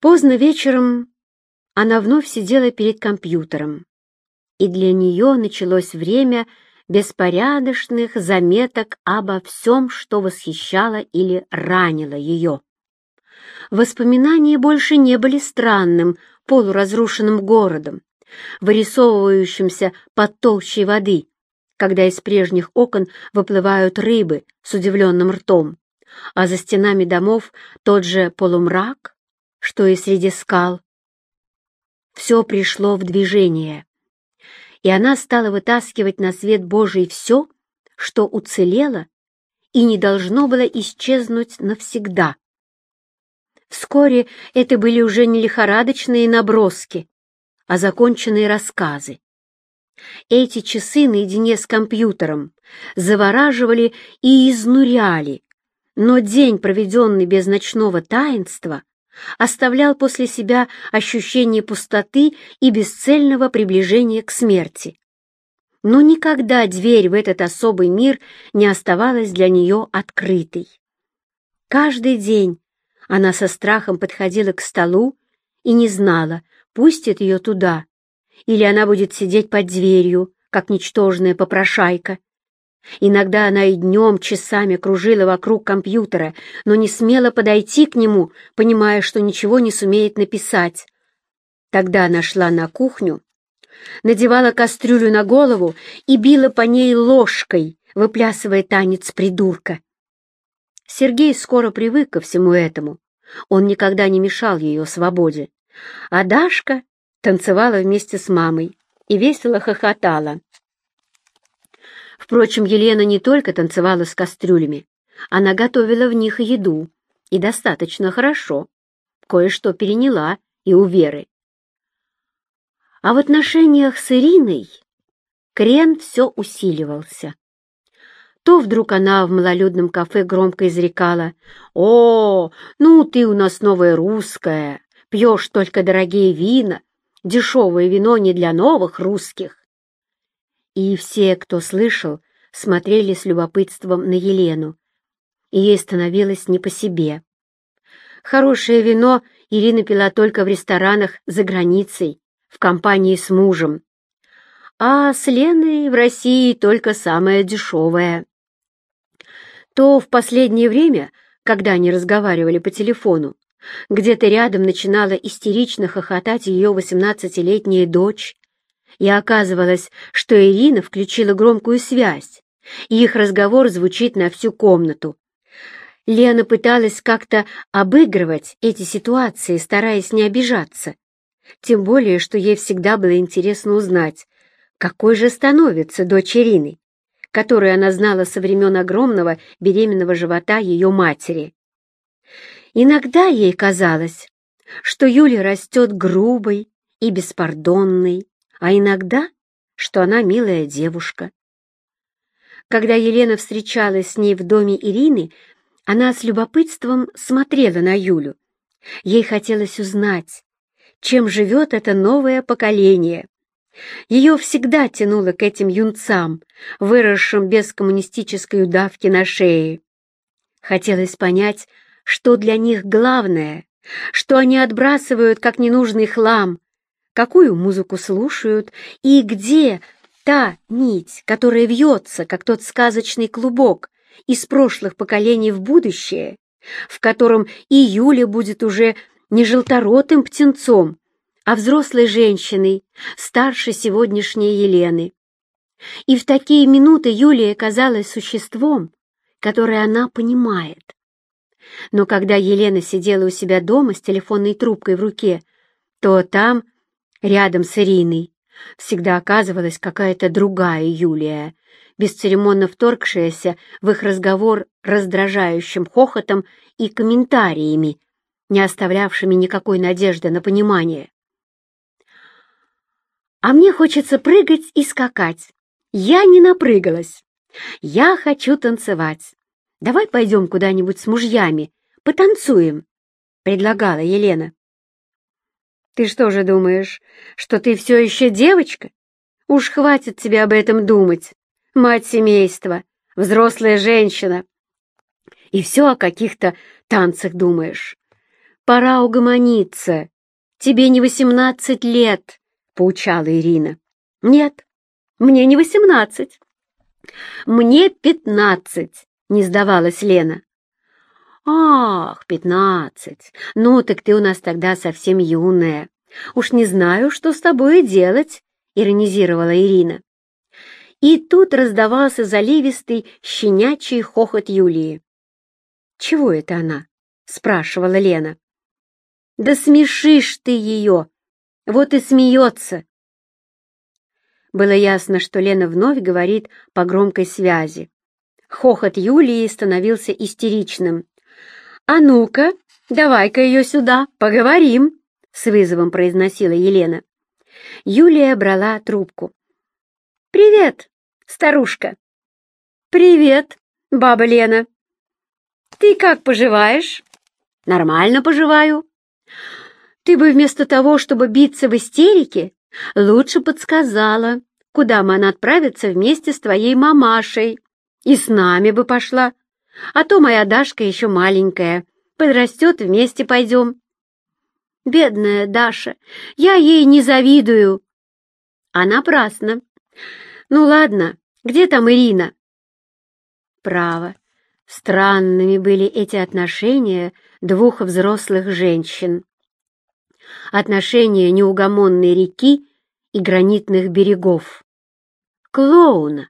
Поздно вечером она вновь сидела перед компьютером, и для нее началось время беспорядочных заметок обо всем, что восхищало или ранило ее. Воспоминания больше не были странным, полуразрушенным городом, вырисовывающимся под толщей воды, когда из прежних окон выплывают рыбы с удивленным ртом, а за стенами домов тот же полумрак, что и среди скал. Все пришло в движение, и она стала вытаскивать на свет Божий все, что уцелело и не должно было исчезнуть навсегда. Вскоре это были уже не лихорадочные наброски, а законченные рассказы. Эти часы наедине с компьютером завораживали и изнуряли, но день, проведенный без ночного таинства, оставлял после себя ощущение пустоты и бесцельного приближения к смерти. Но никогда дверь в этот особый мир не оставалась для нее открытой. Каждый день она со страхом подходила к столу и не знала, пустит ее туда, или она будет сидеть под дверью, как ничтожная попрошайка, Иногда она и днем часами кружила вокруг компьютера, но не смела подойти к нему, понимая, что ничего не сумеет написать. Тогда она шла на кухню, надевала кастрюлю на голову и била по ней ложкой, выплясывая танец придурка. Сергей скоро привык ко всему этому. Он никогда не мешал ее свободе. А Дашка танцевала вместе с мамой и весело хохотала. Впрочем, Елена не только танцевала с кастрюлями, она готовила в них еду, и достаточно хорошо. Кое-что переняла и у Веры. А в отношениях с Ириной крен все усиливался. То вдруг она в малолюдном кафе громко изрекала «О, ну ты у нас новая русская, пьешь только дорогие вина, дешевое вино не для новых русских» и все, кто слышал, смотрели с любопытством на Елену, и ей становилось не по себе. Хорошее вино Ирина пила только в ресторанах за границей, в компании с мужем, а с Леной в России только самое дешевое. То в последнее время, когда они разговаривали по телефону, где-то рядом начинала истерично хохотать ее восемнадцатилетняя дочь, и оказывалось, что Ирина включила громкую связь, и их разговор звучит на всю комнату. Лена пыталась как-то обыгрывать эти ситуации, стараясь не обижаться. Тем более, что ей всегда было интересно узнать, какой же становится дочь Ирины, которую она знала со времен огромного беременного живота ее матери. Иногда ей казалось, что Юля растет грубой и беспардонной, а иногда, что она милая девушка. Когда Елена встречалась с ней в доме Ирины, она с любопытством смотрела на Юлю. Ей хотелось узнать, чем живет это новое поколение. Ее всегда тянуло к этим юнцам, выросшим без коммунистической удавки на шее. Хотелось понять, что для них главное, что они отбрасывают как ненужный хлам, какую музыку слушают и где та нить, которая вьется, как тот сказочный клубок, из прошлых поколений в будущее, в котором и Юля будет уже не желторотым птенцом, а взрослой женщиной, старше сегодняшней Елены. И в такие минуты Юлия казалась существом, которое она понимает. Но когда Елена сидела у себя дома с телефонной трубкой в руке, то там Рядом с Ириной всегда оказывалась какая-то другая Юлия, бесцеремонно вторгшаяся в их разговор раздражающим хохотом и комментариями, не оставлявшими никакой надежды на понимание. «А мне хочется прыгать и скакать. Я не напрыгалась. Я хочу танцевать. Давай пойдем куда-нибудь с мужьями, потанцуем», — предлагала Елена. Ты что же думаешь, что ты все еще девочка? Уж хватит тебе об этом думать. Мать семейства, взрослая женщина. И все о каких-то танцах думаешь. пора угомониться. Тебе не восемнадцать лет, — поучала Ирина. Нет, мне не восемнадцать. Мне пятнадцать, — не сдавалась Лена. Ах, пятнадцать. Ну, так ты у нас тогда совсем юная. Уж не знаю, что с тобой делать, — иронизировала Ирина. И тут раздавался заливистый щенячий хохот Юлии. «Чего это она?» — спрашивала Лена. «Да смешишь ты ее! Вот и смеется!» Было ясно, что Лена вновь говорит по громкой связи. Хохот Юлии становился истеричным. «А ну-ка, давай-ка ее сюда, поговорим!» — с вызовом произносила Елена. Юлия брала трубку. «Привет, старушка!» «Привет, баба Лена!» «Ты как поживаешь?» «Нормально поживаю». «Ты бы вместо того, чтобы биться в истерике, лучше подсказала, куда мы отправиться вместе с твоей мамашей. И с нами бы пошла. А то моя Дашка еще маленькая. Подрастет, вместе пойдем». «Бедная Даша, я ей не завидую». «А напрасно. Ну ладно, где там Ирина?» «Право, Странными были эти отношения двух взрослых женщин. Отношения неугомонной реки и гранитных берегов. Клоуна,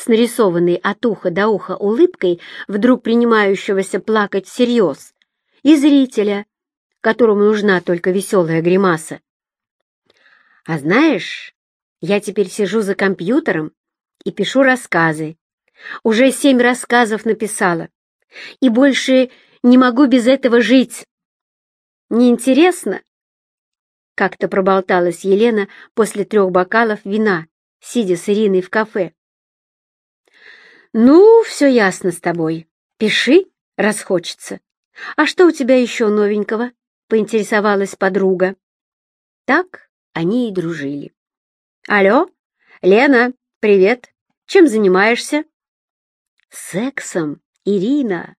с нарисованной от уха до уха улыбкой, вдруг принимающегося плакать всерьез, и зрителя, которому нужна только веселая гримаса. А знаешь, я теперь сижу за компьютером и пишу рассказы, уже семь рассказов написала. И больше не могу без этого жить. Неинтересно? Как-то проболталась Елена после трех бокалов вина, сидя с Ириной в кафе. «Ну, все ясно с тобой. Пиши, раз хочется. А что у тебя еще новенького?» — поинтересовалась подруга. Так они и дружили. «Алло, Лена, привет. Чем занимаешься?» Сексом, Ирина,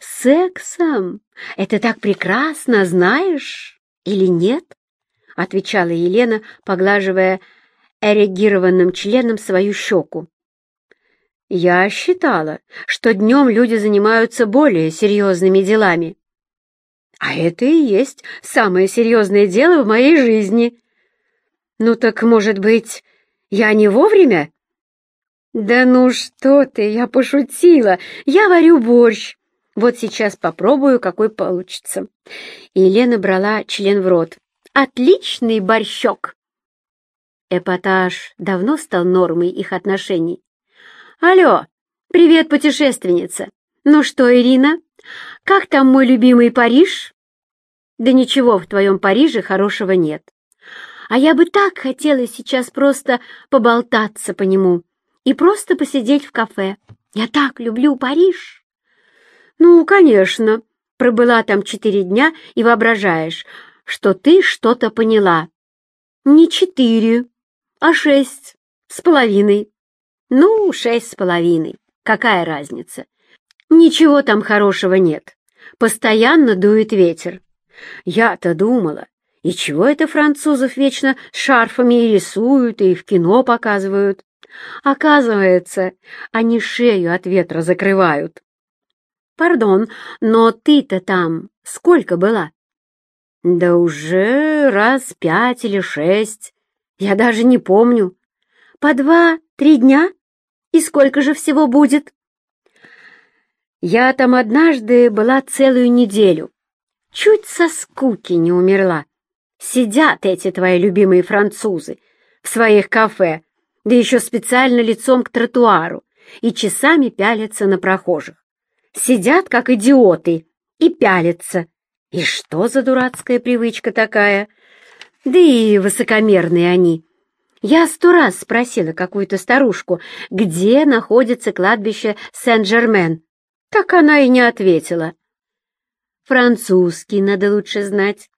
сексом! Это так прекрасно, знаешь, или нет? Отвечала Елена, поглаживая эрегированным членом свою щеку. Я считала, что днем люди занимаются более серьезными делами. А это и есть самое серьезное дело в моей жизни. Ну так, может быть, я не вовремя? «Да ну что ты, я пошутила! Я варю борщ! Вот сейчас попробую, какой получится!» Елена брала член в рот. «Отличный борщок!» Эпатаж давно стал нормой их отношений. «Алло, привет, путешественница! Ну что, Ирина, как там мой любимый Париж?» «Да ничего в твоем Париже хорошего нет. А я бы так хотела сейчас просто поболтаться по нему» и просто посидеть в кафе. Я так люблю Париж!» «Ну, конечно, пробыла там четыре дня и воображаешь, что ты что-то поняла. Не четыре, а шесть с половиной. Ну, шесть с половиной. Какая разница? Ничего там хорошего нет. Постоянно дует ветер. Я-то думала, и чего это французов вечно шарфами и рисуют, и в кино показывают? Оказывается, они шею от ветра закрывают. Пардон, но ты-то там сколько была? Да уже раз пять или шесть. Я даже не помню. По два-три дня? И сколько же всего будет? Я там однажды была целую неделю. Чуть со скуки не умерла. Сидят эти твои любимые французы в своих кафе, да еще специально лицом к тротуару, и часами пялятся на прохожих. Сидят, как идиоты, и пялятся. И что за дурацкая привычка такая? Да и высокомерные они. Я сто раз спросила какую-то старушку, где находится кладбище Сен-Жермен. Так она и не ответила. Французский надо лучше знать.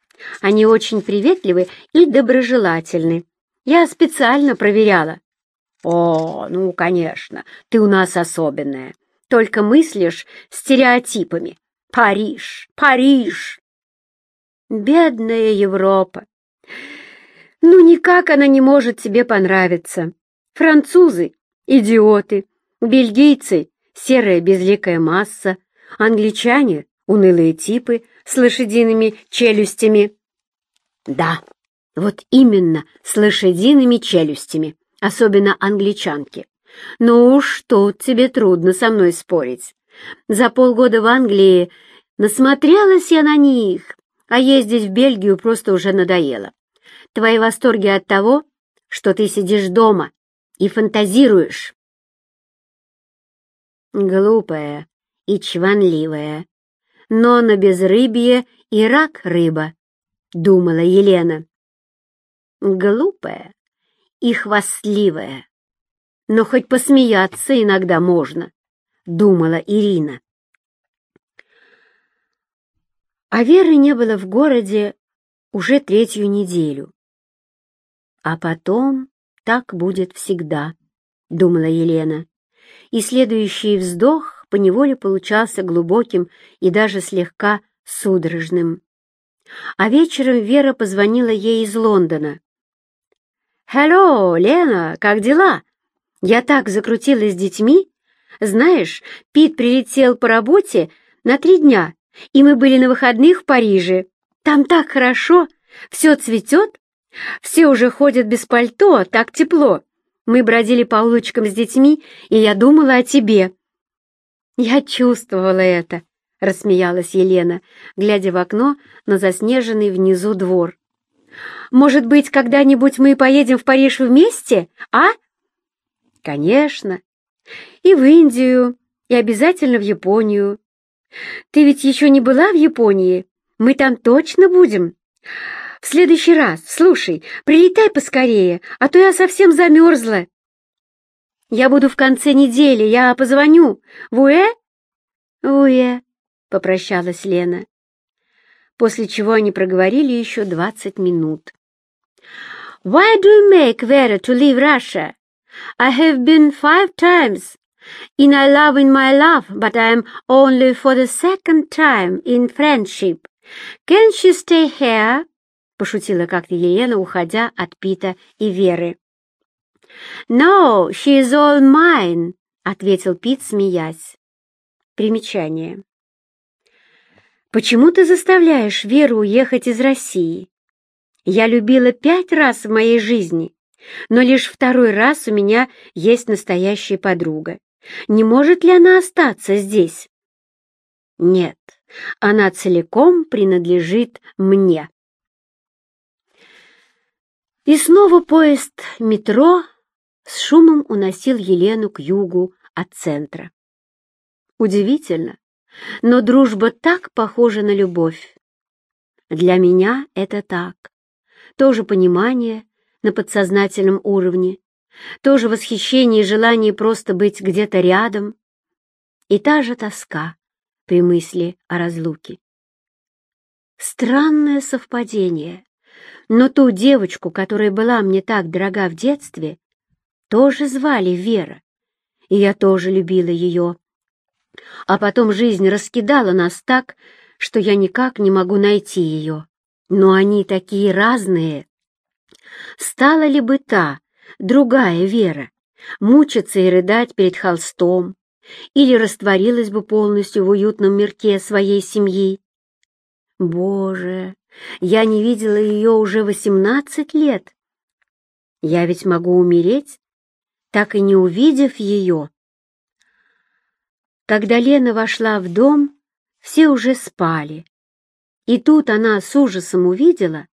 Они очень приветливы и доброжелательны. Я специально проверяла. «О, ну, конечно, ты у нас особенная. Только мыслишь стереотипами. Париж, Париж!» Бедная Европа! Ну, никак она не может тебе понравиться. Французы — идиоты, бельгийцы — серая безликая масса, англичане — унылые типы с лошадиными челюстями. Да, вот именно с лошадиными челюстями, особенно англичанки. Ну уж тут тебе трудно со мной спорить. За полгода в Англии насмотрелась я на них, а ездить в Бельгию просто уже надоело. Твои восторги от того, что ты сидишь дома и фантазируешь. Глупая и чванливая, но на безрыбье и рак рыба, думала Елена. Глупая и хвастливая, но хоть посмеяться иногда можно, думала Ирина. А Веры не было в городе уже третью неделю. А потом так будет всегда, думала Елена, и следующий вздох поневоле получался глубоким и даже слегка судорожным. А вечером Вера позвонила ей из Лондона. «Hello, Лена, как дела? Я так закрутилась с детьми. Знаешь, Пит прилетел по работе на три дня и мы были на выходных в Париже. Там так хорошо, все цветет, все уже ходят без пальто, так тепло. Мы бродили по улочкам с детьми, и я думала о тебе». «Я чувствовала это», — рассмеялась Елена, глядя в окно на заснеженный внизу двор. «Может быть, когда-нибудь мы поедем в Париж вместе, а?» «Конечно. И в Индию, и обязательно в Японию. Ты ведь еще не была в Японии? Мы там точно будем. В следующий раз, слушай, прилетай поскорее, а то я совсем замерзла. Я буду в конце недели, я позвоню. Вуэ? Вуэ, попрощалась Лена. После чего они проговорили еще двадцать минут. Why do you make Vera to leave Russia? I have been five times In I love in my love, but I am only for the second time in friendship. Can she stay here?» — пошутила как-то Елена, уходя от Пита и Веры. «No, she is all mine», — ответил Пит, смеясь. Примечание. «Почему ты заставляешь Веру уехать из России? Я любила пять раз в моей жизни, но лишь второй раз у меня есть настоящая подруга. Не может ли она остаться здесь? Нет, она целиком принадлежит мне. И снова поезд метро с шумом уносил Елену к югу от центра. Удивительно, но дружба так похожа на любовь. Для меня это так. Тоже понимание на подсознательном уровне, тоже восхищение и желание просто быть где-то рядом, и та же тоска при мысли о разлуке. Странное совпадение, но ту девочку, которая была мне так дорога в детстве, тоже звали Вера, и я тоже любила ее. А потом жизнь раскидала нас так, что я никак не могу найти ее. Но они такие разные. Стала ли бы та, другая Вера, мучиться и рыдать перед холстом, или растворилась бы полностью в уютном мирке своей семьи. Боже, я не видела ее уже восемнадцать лет. Я ведь могу умереть, так и не увидев ее. Когда Лена вошла в дом, все уже спали. И тут она с ужасом увидела,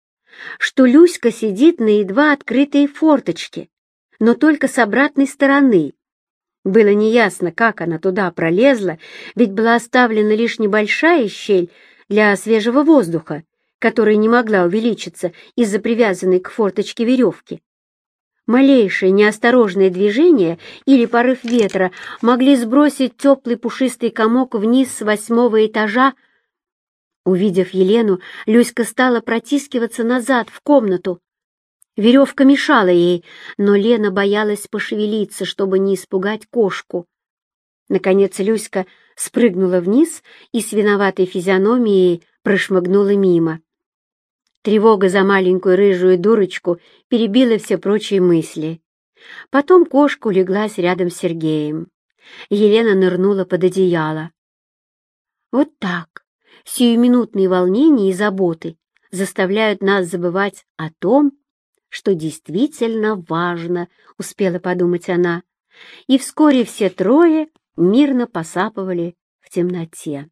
что Люська сидит на едва открытой форточке, но только с обратной стороны. Было неясно, как она туда пролезла, ведь была оставлена лишь небольшая щель для свежего воздуха, которая не могла увеличиться из-за привязанной к форточке веревки. Малейшее неосторожное движение или порыв ветра могли сбросить теплый пушистый комок вниз с восьмого этажа. Увидев Елену, Люська стала протискиваться назад в комнату. Веревка мешала ей, но Лена боялась пошевелиться, чтобы не испугать кошку. Наконец Люська спрыгнула вниз и с виноватой физиономией прошмыгнула мимо. Тревога за маленькую рыжую дурочку перебила все прочие мысли. Потом кошка улеглась рядом с Сергеем. Елена нырнула под одеяло. Вот так, сиюминутные волнения и заботы заставляют нас забывать о том, что действительно важно, успела подумать она, и вскоре все трое мирно посапывали в темноте.